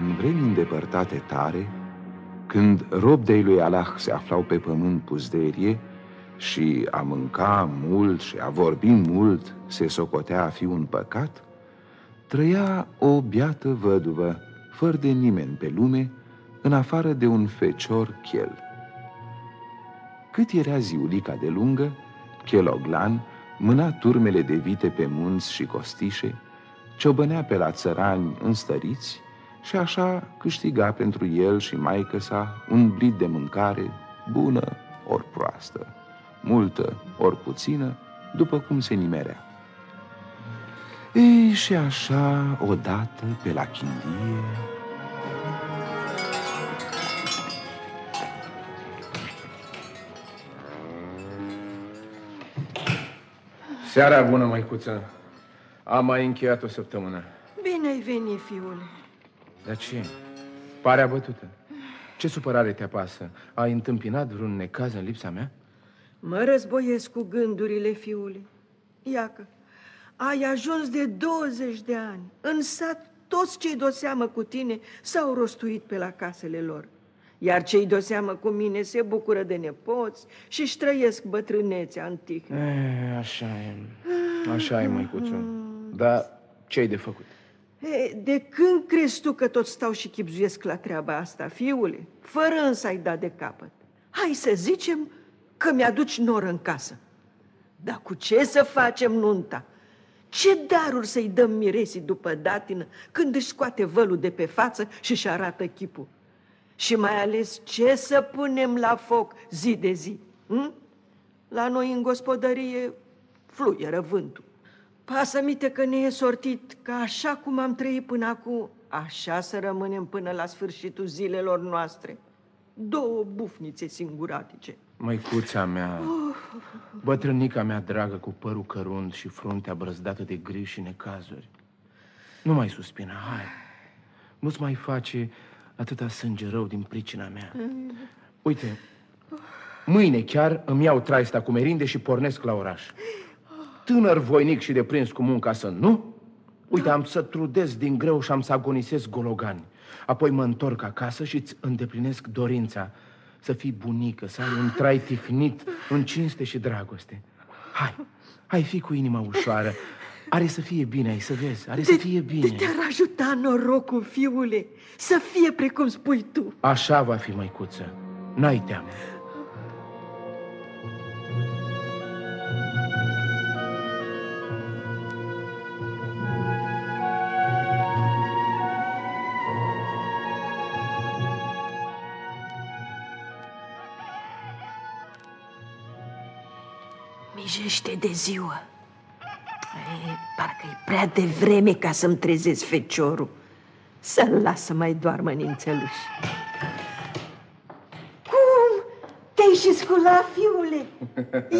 în vremi îndepărtate tare, când robdei lui Allah se aflau pe pământ puzderie și a mânca mult și a vorbi mult se socotea a fi un păcat, trăia o biată văduvă, fără de nimeni pe lume, în afară de un fecior chel. Cât era ziulica de lungă, Cheloglan mâna turmele de vite pe munți și costișe, ciobănea pe la țărani înstăriți și așa câștiga pentru el și maică sa un blit de mâncare bună ori proastă, multă ori puțină, după cum se nimerea. Ei, și așa, odată, pe la chindie... Seara bună, măicuță. Am mai încheiat o săptămână. Bine ai venit, fiule. Dar ce? Pare abătută. Ce supărare te apasă? Ai întâmpinat vreun necaz în lipsa mea? Mă războiesc cu gândurile, fiule. Iacă, ai ajuns de 20 de ani. În sat, toți cei de seamă cu tine s-au rostuit pe la casele lor. Iar cei de seamă cu mine se bucură de nepoți și își trăiesc bătrânețea antică. E, așa e. Așa e, măicuțu. Dar ce ai de făcut? E, de când crezi tu că tot stau și chipzuiesc la treaba asta, fiule? Fără însă ai dat de capăt. Hai să zicem că mi-aduci nor în casă. Dar cu ce să facem nunta? Ce daruri să-i dăm miresii după datină când își scoate vălul de pe față și își arată chipul? Și mai ales ce să punem la foc zi de zi? Hm? La noi în gospodărie fluieră vântul. Pasă mi că ne e sortit că așa cum am trăit până acum, așa să rămânem până la sfârșitul zilelor noastre. Două bufnițe singuratice. Măicuța mea, bătrânica mea dragă cu părul cărunt și fruntea brăzdată de griji și necazuri. Nu mai suspina, hai. Nu-ți mai face atâta sânge rău din pricina mea. Uite, mâine chiar îmi iau traista cu merinde și pornesc la oraș. Tânăr voinic și de prins cu munca să nu? Uite, am să trudez din greu și am să agonisesc gologani. Apoi mă întorc acasă și îți îndeplinesc dorința să fii bunică, să ai un trai tihnit în cinste și dragoste. Hai, hai, fi cu inima ușoară. Are să fie bine, ai să vezi, are de, să fie bine. Te-ar ajuta norocul, fiule, să fie precum spui tu. Așa va fi, măicuță, n-ai teamă. Mijește de ziua. E, parcă e prea devreme ca să-mi trezesc feciorul. Să-l las să mai doarmă nințeluș. Cum? Te-ai și sculat, fiule?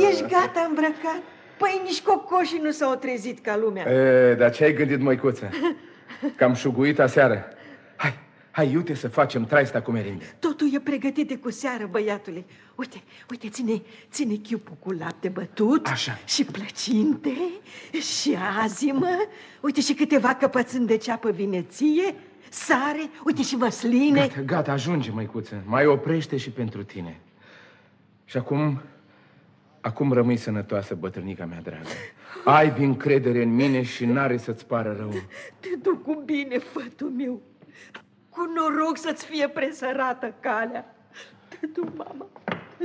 Ești gata îmbrăcat? Păi nici cocoșii nu s-au trezit ca lumea. E, dar ce ai gândit, măicuță? Că am șuguit aseară. Hai, iute să facem traista cu merinde. Totul e pregătit de cu seară, băiatule. Uite, uite, ține, ține chiupul cu lapte bătut. Așa. Și plăcinte, și azimă. Uite și câteva căpățâni de ceapă vineție, sare, uite și măsline. Gata, gata, ajunge, măicuță. Mai oprește și pentru tine. Și acum, acum rămâi sănătoasă, bătrânica mea dragă. Ai încredere în mine și n-are să-ți pară rău. Te duc cu bine, fătul meu. Cu noroc să-ți fie presărată calea. Te duc, mama.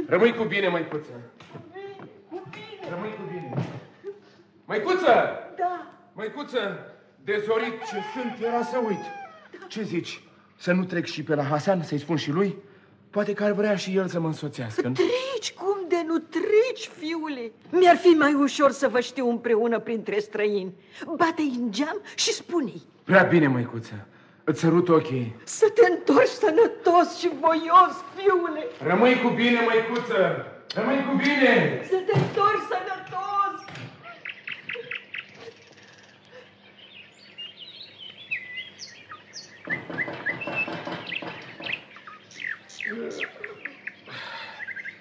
Rămâi cu bine, măicuță. Cu bine. Rămâi cu bine. Măicuță! Da. Măicuță, dezorit ce sunt era să uit. Ce zici? Să nu trec și pe la Hasan, să-i spun și lui? Poate că ar vrea și el să mă însoțească. Trici, cum de nu trici, fiule? Mi-ar fi mai ușor să vă știu împreună printre străini. Bate-i în geam și spune-i. Prea bine, măicuță. Îți sărut ochii. Să te întorci sănătos și voios, fiule. Rămâi cu bine, măicuță. Rămâi cu bine. Să te întorci sănătos.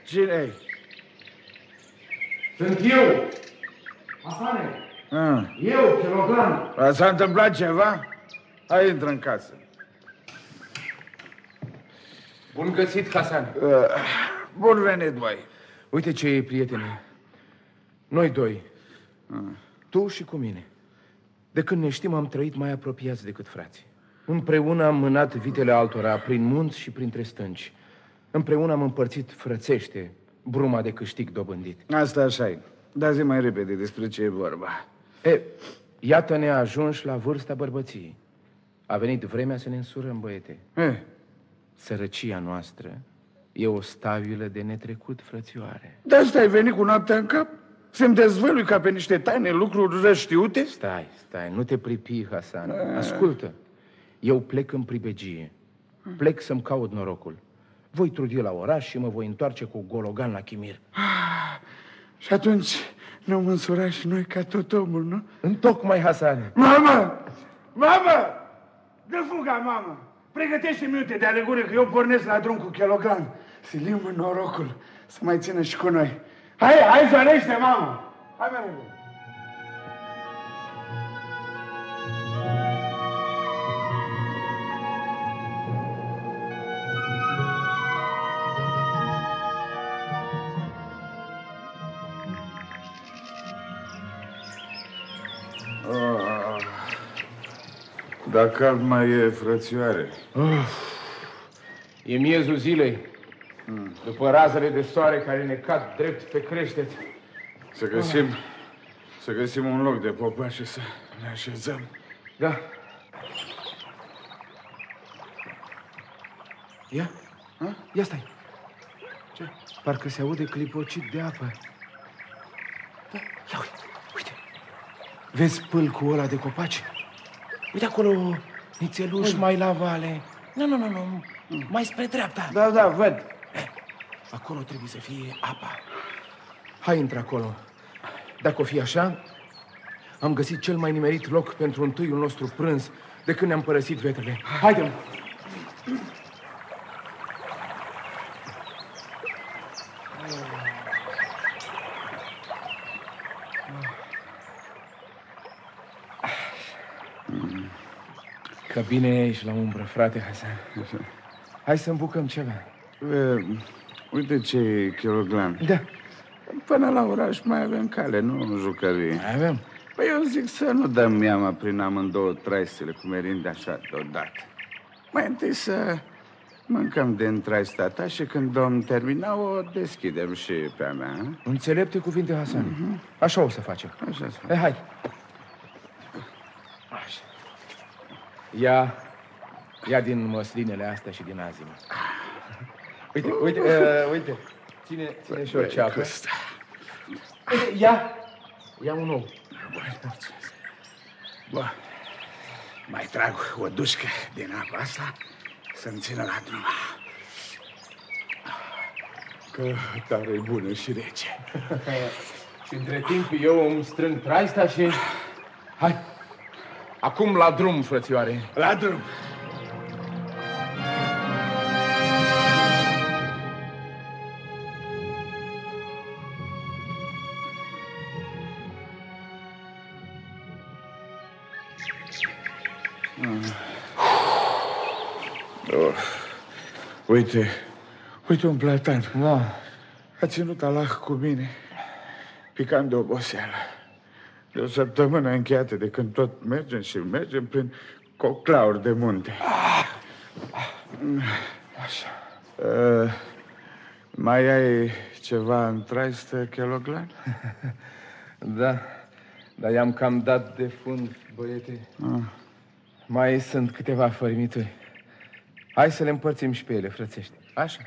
cine Sunt eu. Afane. Ah. Eu, kilogram. S-a întâmplat ceva? Hai, intră în casă. Bun găsit, Hasan. Uh, bun venit, băi. Uite ce e, prietene. Noi doi. Uh. Tu și cu mine. De când ne știm, am trăit mai apropiați decât frații. Împreună am mânat vitele altora prin munți și printre stânci. Împreună am împărțit frățește bruma de câștig dobândit. Asta așa e. Dar zi mai repede despre ce e vorba. E, iată ne ajuns la vârsta bărbăției. A venit vremea să ne însurăm, băiete. E? Sărăcia noastră e o stabilă de netrecut, frățioare. De asta ai venit cu noaptea în cap? Să-mi dezvălui ca pe niște taine lucruri răștiute? Stai, stai, nu te pripi, Hasan. A. Ascultă, eu plec în pribegie. Plec să-mi caut norocul. Voi trudi la oraș și mă voi întoarce cu gologan la Chimir. Ah, și atunci ne vom însura și noi ca tot omul, nu? Întocmai, Hasan. Mamă! Mamă! Dă fuga, mamă! Pregătește minute de alegură că eu pornesc la drum cu Chelogan. Să limă norocul să mai țină și cu noi. Hai, hai, zărește, mamă! Hai, mereu! Dacă mai e, frățioare. Uf, e miezul zilei. Hmm. După razele de soare care ne cad drept pe creștet. Să găsim, ah. să găsim un loc de popa și să ne așezăm. Da. Ia, ha? ia stai. Ce? Parcă se aude clipocit de apă. Da, ia uite, uite. Vezi pâlcul ăla de copaci? Uite acolo, nițeluș mai la vale. Nu, nu, nu, nu, mai spre dreapta. Da, da, văd. Eh, acolo trebuie să fie apa. Hai, intră acolo. Dacă o fi așa, am găsit cel mai nimerit loc pentru întâiul nostru prânz de când ne-am părăsit vetrele. Haide-mă! Bine ești la umbră, frate Hasan. Așa. Hai să îmbucăm ceva. Uh, uite ce kiloglan. Da. Până la oraș mai avem cale, nu jucării. Mai avem. Păi eu zic să nu dăm miama prin amândouă traisele cu merinde așa deodată. Mai întâi să mâncăm din traista ta și când domn termina o deschidem și pe a mea. Înțelepte cuvinte, Hasan. Uh-huh. Așa o să facem. Așa să facem. Hai, hai. Așa. Ia, ia din măslinele astea și din azimă. Uite, uite, uh, uite. Ține, ține și o ceapă. Uite, ia, ia un ou. Bă, mai trag o dușcă din apa asta să-mi țină la drum. Că tare bună și rece. și între timp eu îmi strâng traista și... Hai, Acum la drum, frățioare. La drum. Oh. Uite, uite un platan. Da. A ținut Allah cu mine, picând de oboseală. De o săptămână încheiată de când tot mergem și mergem prin coclauri de munte. Așa. Uh, mai ai ceva în traistă, Cheloglan? da, dar i-am cam dat de fund, băiete. Ah. Mai sunt câteva fărâmituri. Hai să le împărțim și pe ele, frățește. Așa.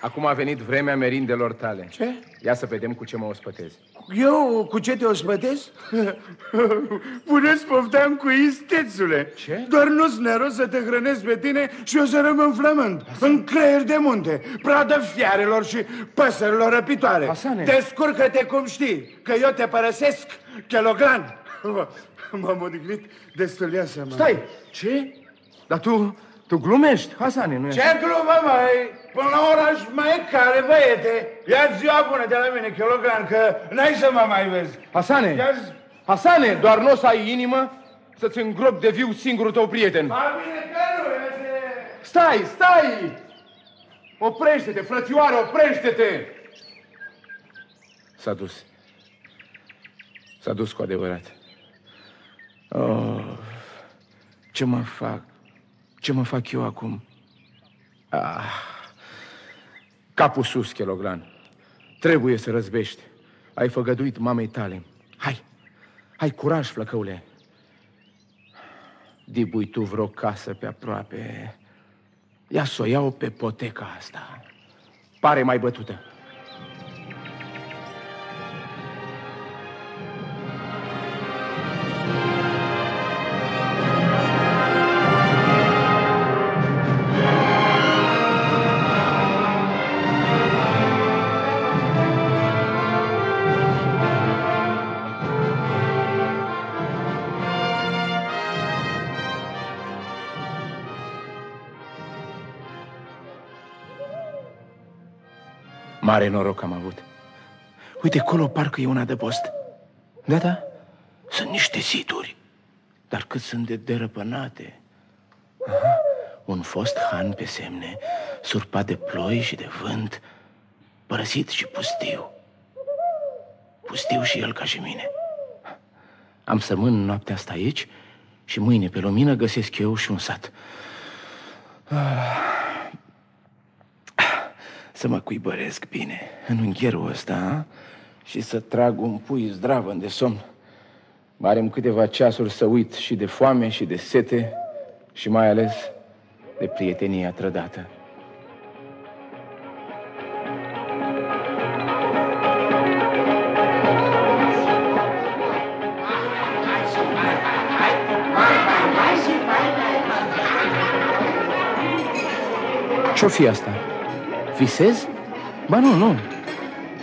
Acum a venit vremea merindelor tale. Ce? Ia să vedem cu ce mă ospătezi. Eu cu ce te ospătez? Puneți pofteam cu istețule. Ce? Doar nu-ți neros să te hrănesc pe tine și eu să rămân flământ. Asane. În creier de munte, pradă fiarelor și păsărilor răpitoare. Asane. Descurcă-te cum știi, că eu te părăsesc, Cheloglan. M-am odihnit destul de seama. Stai, ce? Dar tu, tu glumești, Hasane, nu Ce glumă, mai? Până la oraș mai e care, băiete. Ia ziua bună de la mine, kilogram, că n-ai să mă mai vezi. Hasane, Ia Hasane, doar nu o să ai inimă să-ți îngrop de viu singurul tău prieten. Mai bine că nu, este... Stai, stai! Oprește-te, frățioare, oprește-te! S-a dus. S-a dus cu adevărat. Oh, ce mă fac? Ce mă fac eu acum? Ah, capul sus, Cheloglan. Trebuie să răzbești. Ai făgăduit mamei tale. Hai, hai curaj, flăcăule. Dibui tu vreo casă pe aproape. Ia să o iau pe poteca asta. Pare mai bătută. Mare noroc am avut. Uite, acolo parcă e un adăpost. Da, da, sunt niște situri. Dar cât sunt de derăpânate. Aha, un fost han pe semne, surpat de ploi și de vânt, părăsit și pustiu. Pustiu și el ca și mine. Am să mân noaptea asta aici și mâine pe lumină găsesc eu și un sat. Ah să mă cuibăresc bine în unghierul ăsta a? și să trag un pui zdravă de somn. Mai am câteva ceasuri să uit și de foame și de sete și mai ales de prietenia trădată. Ce-o fi asta? Visez? Ba nu, nu.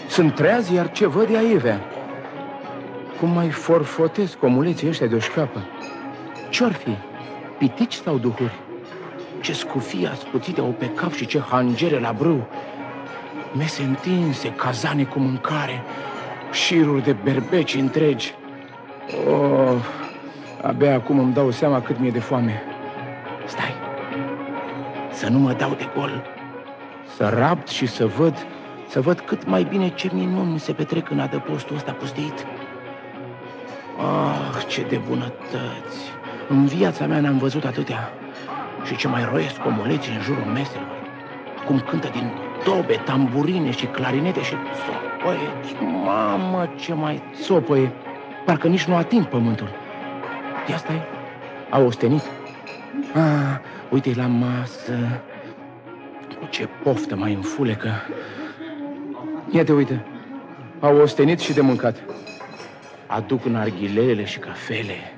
Sunt treaz, iar ce văd e aievea. Cum mai forfotesc omuleții ăștia de-o șcapă? Ce-or fi? Pitici sau duhuri? Ce scufii ascuțite au pe cap și ce hangere la brâu. Mese întinse, cazane cu mâncare, șiruri de berbeci întregi. Oh, abia acum îmi dau seama cât mi-e de foame. Stai, să nu mă dau de gol să rapt și să văd, să văd cât mai bine ce minuni se petrec în adăpostul ăsta pustit. Ah, ce de bunătăți! În viața mea n-am văzut atâtea. Și ce mai roiesc omuleții în jurul meselor. Cum cântă din tobe, tamburine și clarinete și țopăie. Mamă, ce mai țopăie! Parcă nici nu ating pământul. Ia stai, au ostenit. Ah, uite la masă, ce poftă mai înfulecă. Ia te uite, au ostenit și de mâncat. Aduc narghilele și cafele.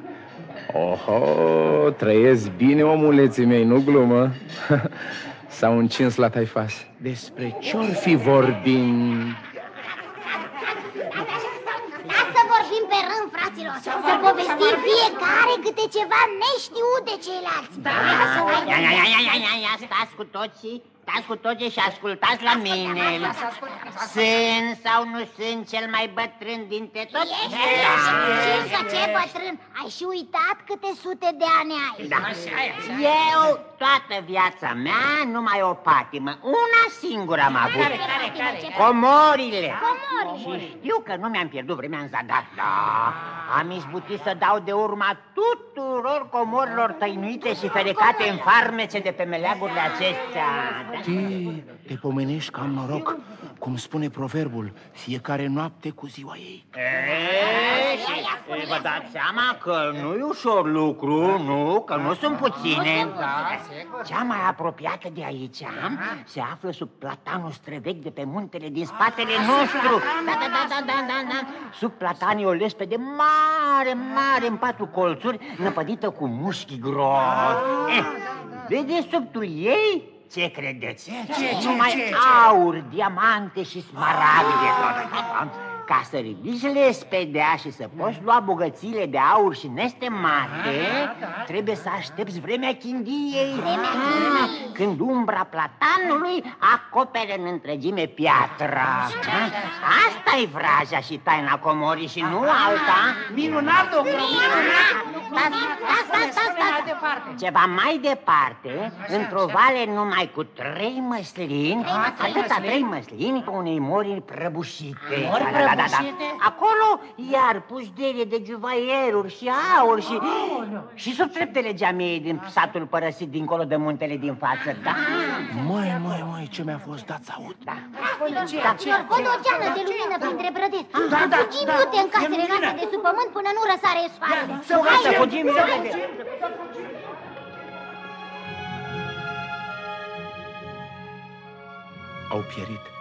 Oho, trăiesc bine, omuleții mei, nu glumă. S-au încins la taifas. Despre ce-or fi vorbim? să vorbim pe rând, fraților, să povestim fiecare câte ceva neștiut de ceilalți. Da, ia, ia, ia, ia, ia, ia, stați cu toții Stați cu toții și ascultați la mine. Sunt sau nu sunt cel mai bătrân dintre toți? Ești, da. ce bătrân. Ai și uitat câte sute de ani ai. Da. Eu toată viața mea numai o patimă. Una singură am avut. Care, care, care? Comorile. Comorile. Și știu că nu mi-am pierdut vremea în zadar. Da. Am izbutit să dau de urma tuturor comorilor tăinuite și ferecate în farmece de pe meleagurile acestea. Știi, te pomenești că am noroc, cum spune proverbul, fiecare noapte cu ziua ei. E, și vă dați seama că nu e ușor lucru, nu, că nu sunt puține. Cea mai apropiată de aici se află sub platanul străvechi de pe muntele din spatele nostru. Da, da, da, da, da, da, da. Sub platanii o lespede mare, mare în patru colțuri, năpădită cu mușchi gros. Eh, dedesubtul ei ce credeți? Ce, ce, Numai ce, ce? aur, diamante și smaragde tot. Ca să ridici lespedea și să poți lua bogățiile de aur și nestemate, trebuie să aștepți vremea chindiei. Vremea Ah, Când umbra platanului acopere în întregime piatra. asta e vraja și taina comorii și nu alta. Minunat, domnule! Sta, sta, sta, sta, sta. Ceva mai departe, într-o vale numai cu trei măslini, atâta trei măslini pe unei mori prăbușite. Mori Da, da, da, da, da. prăbușite? Acolo iar pușderie de juvaieruri și aur și... Și sub treptele geamiei din satul părăsit dincolo de muntele din față, da? Măi, măi, măi, ce mi-a fost dat să aud. Da. Fraților, văd o geană de lumină printre brădeți. Da, da, Fugim da. du-te în casele E lumină. noastre de sub pământ până nu răsare soarele. Hai să fugim repede. Au pierit.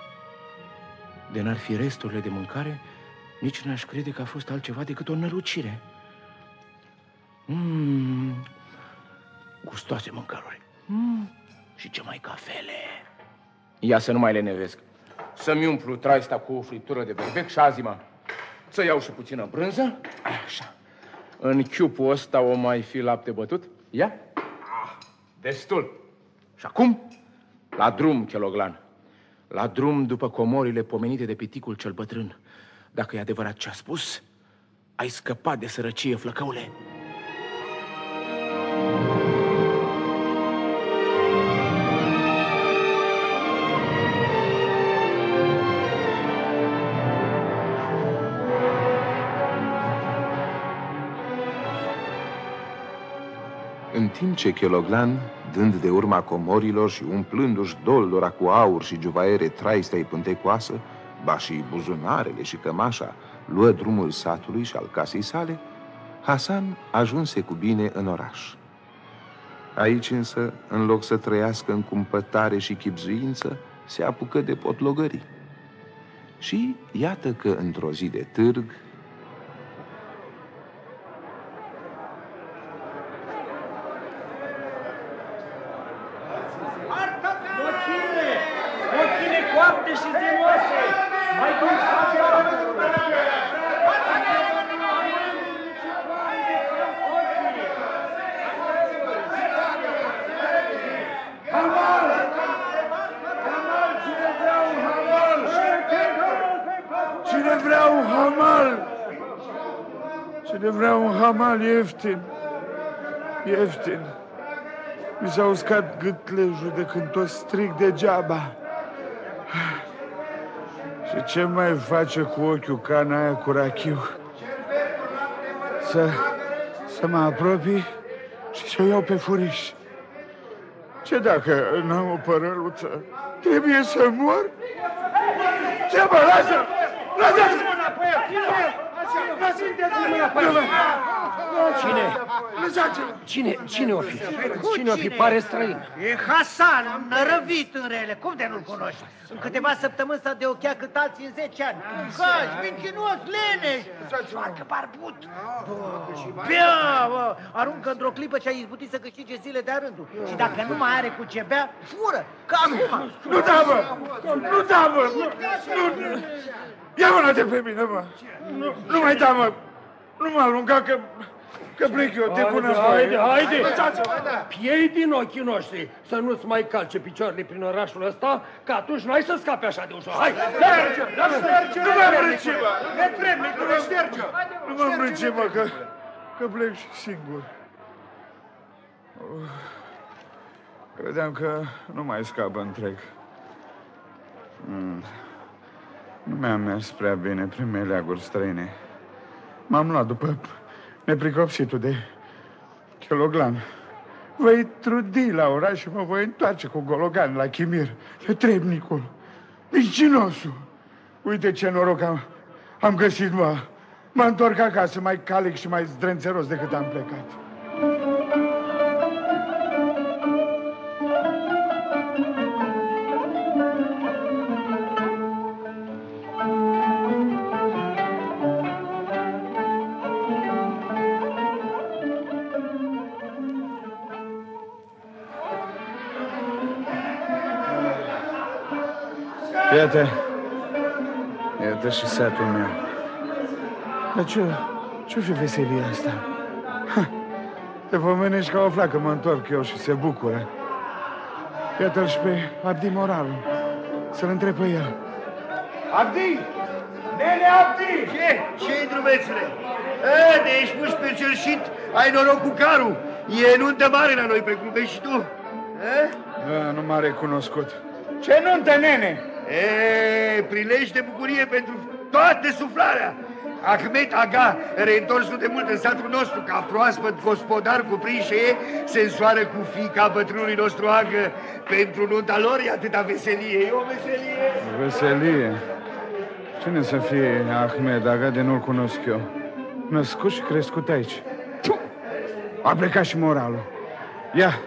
De n-ar fi resturile de mâncare, nici n-aș crede că a fost altceva decât o nălucire. Mmm, gustoase mâncăruri. Mm, și ce mai cafele. Ia să nu mai lenevesc. Să-mi umplu traista cu o fritură de berbec și azima. Să iau și puțină brânză. Așa. În chiupul ăsta o mai fi lapte bătut? Ia. Ah, destul. Și acum, la drum, Cheloglan. La drum după comorile pomenite de piticul cel bătrân. Dacă e adevărat ce a spus, ai scăpat de sărăcie, flăcăule. În timp ce Cheloglan, dând de urma comorilor și umplându-și doldora cu aur și juvaiere traista pântecoasă, ba și buzunarele și cămașa, luă drumul satului și al casei sale, Hasan ajunse cu bine în oraș. Aici însă, în loc să trăiască în cumpătare și chipzuință, se apucă de potlogării. Și iată că într-o zi de târg, Mochile coapte și zemoase! Mai bun Cine vrea un hamal? Cine vrea un hamal ieftin? Ieftin. Mi s-a uscat gâtlejul de când tot strig degeaba. Și ce mai face cu ochiul cana aia cu rachiu? Să, să mă apropii și să o iau pe furiș. Ce dacă n-am o părăluță? Trebuie să mor? Ce mă, lasă! Lasă! Cine? Lăsați-mă! Cine, cine o fi? Cine o fi? Pare străin. E Hasan, nărăvit în rele. Cum de nu-l cunoști? În câteva săptămâni s-a de ochea cât alții în 10 ani. Gaș, mincinos, leneș, foarte barbut. Bea, bă, aruncă într-o clipă ce a izbutit să câștige zile de rândul. Și dacă nu mai are cu ce bea, fură, ca acum. Nu da, mă! Nu da, mă! Nu, nu. Ia mâna de pe mine, mă! Nu, nu mai da, mă! Nu mă alunga că, că plec eu de până Haide, haide! Lăsați-mă! Piei din ochii noștri să nu-ți mai calce picioarele prin orașul ăsta, că atunci n-ai să scapi așa de ușor. Hai, merge! Nu mă îmbrânci, mă! Netrebnic, nu mă șterge! Nu mă îmbrânci, mă, că, că plec și singur. Uf. Credeam că nu mai scapă întreg. Mm. Nu mi-a mers prea bine prin meleaguri străine. M-am luat după nepricopsitul de Cheloglan. Voi trudi la oraș și mă voi întoarce cu Gologan la Chimir, trebnicul, mincinosul. Uite ce noroc am, am găsit, mă. Mă întorc acasă mai calic și mai zdrențeros decât am plecat. Iată, iată și satul meu. Dar ce, ce fi veselia asta? Ha, te pomenești ca o flacă, mă întorc eu și se bucură. Iată-l și pe Abdi Moralu. Să-l întreb pe el. Abdi! Nene Abdi! Ce? Ce-i, drumețule? E, de ești puși pe cerșit, ai noroc cu carul. E nuntă mare la noi, precum vezi și tu. E? Da, nu m-a recunoscut. Ce nuntă, nene? E, prilej de bucurie pentru toată suflarea. Ahmed Aga, reîntorsul de mult în satul nostru, ca proaspăt gospodar cu prinșe, se însoară cu fica bătrânului nostru Agă. Pentru nunta lor e atâta veselie. E o veselie. Veselie? Cine să fie Ahmed Aga de nu-l cunosc eu? Născut și crescut aici. A plecat și moralul. Ia,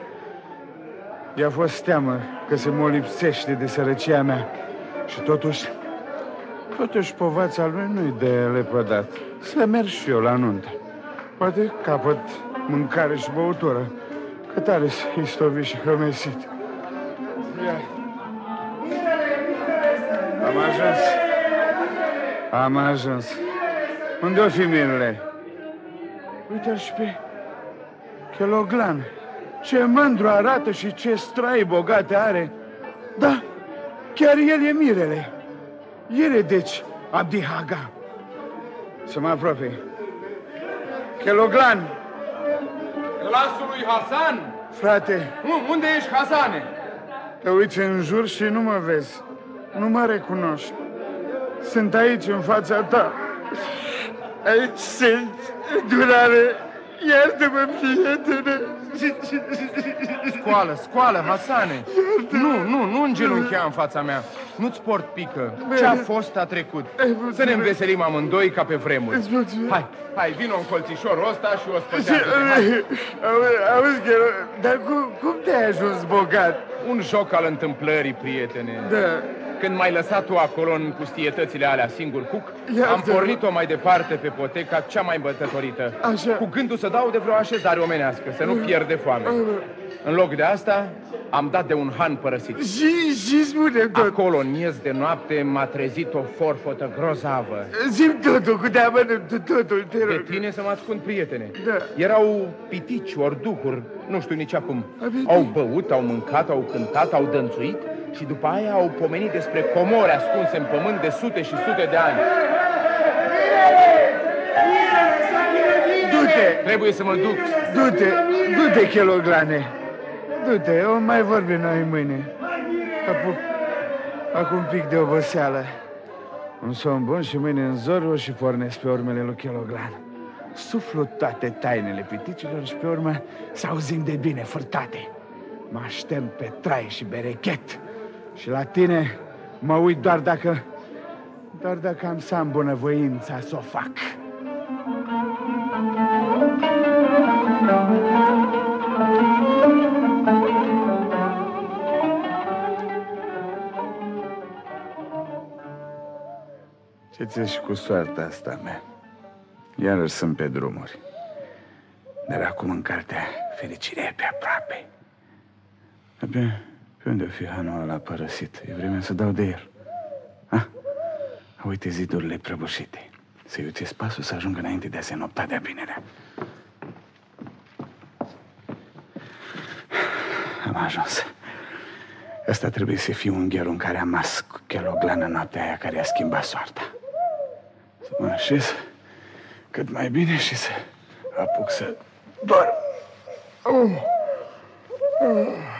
i-a fost teamă că se mă lipsește de sărăcia mea. Și totuși, totuși povața lui nu-i de lepădat. Să merg și eu la nuntă. Poate capăt mâncare și băutură. Că tare istovit și hămesit. Ia. Am ajuns. Am ajuns. Unde-o fi mirele? Uite-l și pe Cheloglan. Ce mândru arată și ce strai bogate are. Da, chiar el e mirele. El e, deci, Abdi Haga. Să mă apropie. Cheloglan, Glasul lui Hasan? frate, Unde ești, Hasane? te uiți în jur și nu mă vezi. Nu mă recunoști. Sunt aici, în fața ta. Aici sunt, durare. Iartă-mă, prietene. Scoală, scoală, Hasane! Nu, nu, nu îngenunchea în fața mea. Nu-ți port pică. Ce-a fost, a trecut. Să ne înveselim amândoi ca pe vremuri. Îți mulțumesc. Hai, hai, vină un colțișorul ăsta și o Ce- spătează Hai. Auzi, auzi, Ghero, dar cum, cum te-ai ajuns bogat? Un joc al întâmplării, prietene. Da. Când m-ai lăsat tu acolo în pustietățile alea singur cuc, Iartă-mă. am pornit-o mai departe pe poteca cea mai îmbătătorită. Așa. Cu gândul să dau de vreo așezare omenească, să nu pierd de foame. În loc de asta, am dat de un han părăsit. Și, și spune tot. Acolo, în miez de noapte, m-a trezit o forfotă grozavă. Zim totul, cu de totul, te De rog. tine să mă ascund, prietene. Da. Erau pitici, ori duhuri, nu știu nici acum. Abia- Au băut, au mâncat, au cântat, au dănțuit și după aia au pomenit despre comori ascunse în pământ de sute și sute de ani. Du-te, Trebuie să mă duc. du-te, du-te, Cheloglane. Du-te, o mai vorbim noi mâine. Apuc, acum un pic de oboseală. Un somn bun și mâine în zor o și pornesc pe urmele lui Cheloglan. Suflu toate tainele piticilor și pe urmă să auzim de bine furtate. Mă aștept pe trai și berechet. Și la tine mă uit doar dacă... Doar dacă am să am bunăvoința să o fac. Ce ți și cu soarta asta mea? Iarăși sunt pe drumuri. Dar acum în cartea fericirea e pe aproape. Dar Pe, pe unde o fi hanul ăla părăsit? E vremea să dau de el. Ah, uite zidurile prăbușite. Să-i uiți pasul să ajungă înainte de a se nopta de-a binerea. Am ajuns. Ăsta trebuie să fie ungherul în care am mas cu cheloglană noaptea aia care a schimbat soarta. Să mă așez cât mai bine și să apuc să dorm. Oh. Oh.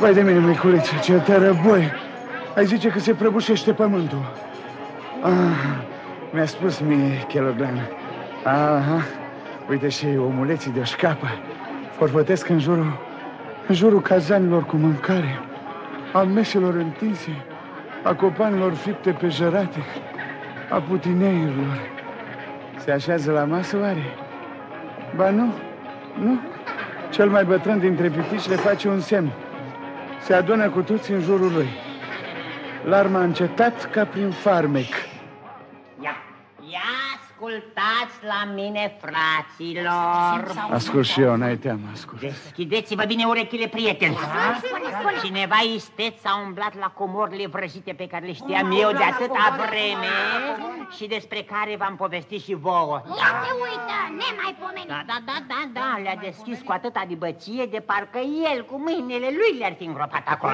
Vai de mine, miculiță, ce tărăboi! Ai zice că se prăbușește pământul. Ah, mi-a spus mie Cheloglan. Aha, uite și omuleții de șcapă. Forfătesc în jurul, în jurul cazanilor cu mâncare, a meselor întinse, a copanilor fripte pe jărate, a putineiurilor. Se așează la masă, oare? Ba nu, nu. Cel mai bătrân dintre pitici le face un semn. Se adună cu toți în jurul lui. Larma a încetat ca prin farmec. Ia, ia ascultați la mine, fraților. Ascult și eu, n-ai teamă, ascult. Deschideți-vă bine urechile, prieteni. Cineva isteț a umblat la comorile vrăjite pe care le știam eu de atâta vreme și despre care v-am povestit și vouă. Ia te uită, nemaipomenit. Da, da, da, da, da, le-a deschis cu atâta dibăție de parcă el cu mâinile lui le-ar fi îngropat acolo.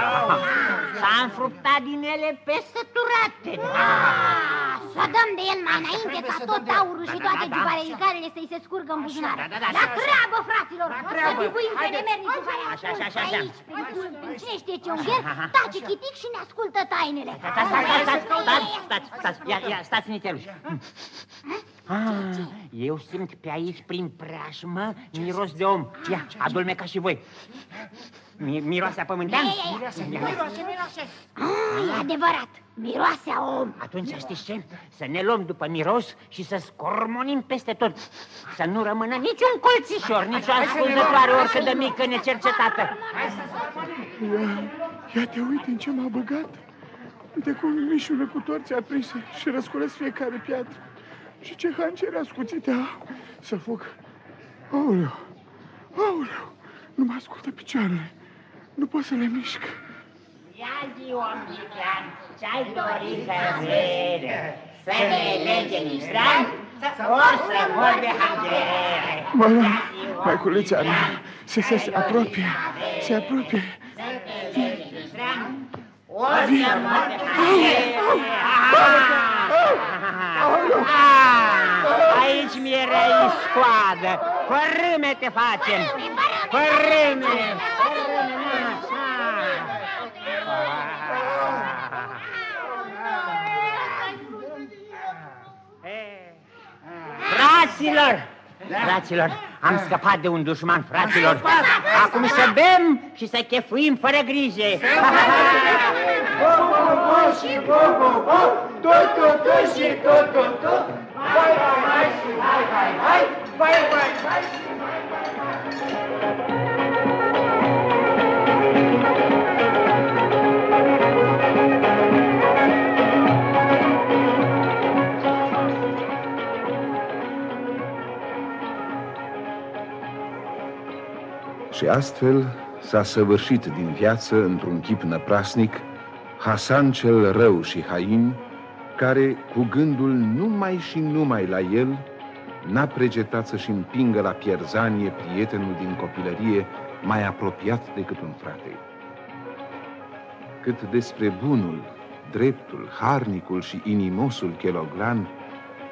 S-a înfruptat din ele pe săturate. Da. Să dăm de el mai înainte ca tot aurul și toate juparelicarele să-i se scurgă în buzunar. Da, da, da, La așa. treabă, fraților! La treabă. Să dibuim pe Haideți. nemernicul care Așa, așa, așa, așa. Aici, prin, prin cine știe ce ungher, tace chitic și ne ascultă tainele. Stați, stați, stați, stați, stați, stați, ia, ia, stați nițeluși. Ah, eu simt pe aici, prin preajmă, miros de om. Ia, adulme ca și voi. Mi miroase a pământean? Miroase, Ah, e adevărat, miroase a om. Atunci știți ce? Să ne luăm după miros și să scormonim peste tot. Să nu rămână niciun colțișor, nici o ascultătoare oricât de mică necercetată. Ia, ia te uite în ce m-a băgat. Uite cum mișurile cu torțe aprinse și răsculesc fiecare piatră. Și ce hancere ascuțite au să fug. Aoleu, aoleu, nu mă ascultă picioarele. Nu pot să le mișc. Ia zi, om gigant, ce-ai dorit să vede? Să ne lege din stran, ori să mor de hangere. Mă, maiculița mea, se, se, se apropie, se apropie. Ori să mor de hangere. Ah, Aici mi-e răi scoadă. Fărâme te facem. Fărâme. Fărâme, Fraților! Fraților, am scăpat de un dușman, fraților. Acum să bem și să chefuim fără grijă. și bo, bo, bo, tot, tot, tot și tot, tot, tot. Hai, hai, hai și hai, hai, hai, hai, hai, hai și hai, hai. Și astfel s-a săvârșit din viață, într-un chip năprasnic, Hasan cel rău și hain, care, cu gândul numai și numai la el, n-a pregetat să-și împingă la pierzanie prietenul din copilărie mai apropiat decât un frate. Cât despre bunul, dreptul, harnicul și inimosul Cheloglan,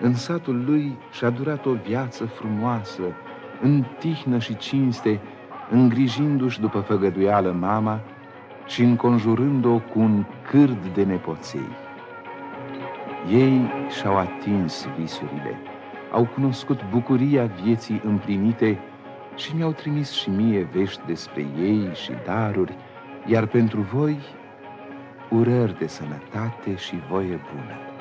în satul lui și-a durat o viață frumoasă, în tihnă și cinste, îngrijindu-și după făgăduială mama și înconjurând-o cu un cârd de nepoței. Ei și-au atins visurile, au cunoscut bucuria vieții împlinite și mi-au trimis și mie vești despre ei și daruri, iar pentru voi urări de sănătate și voie bună.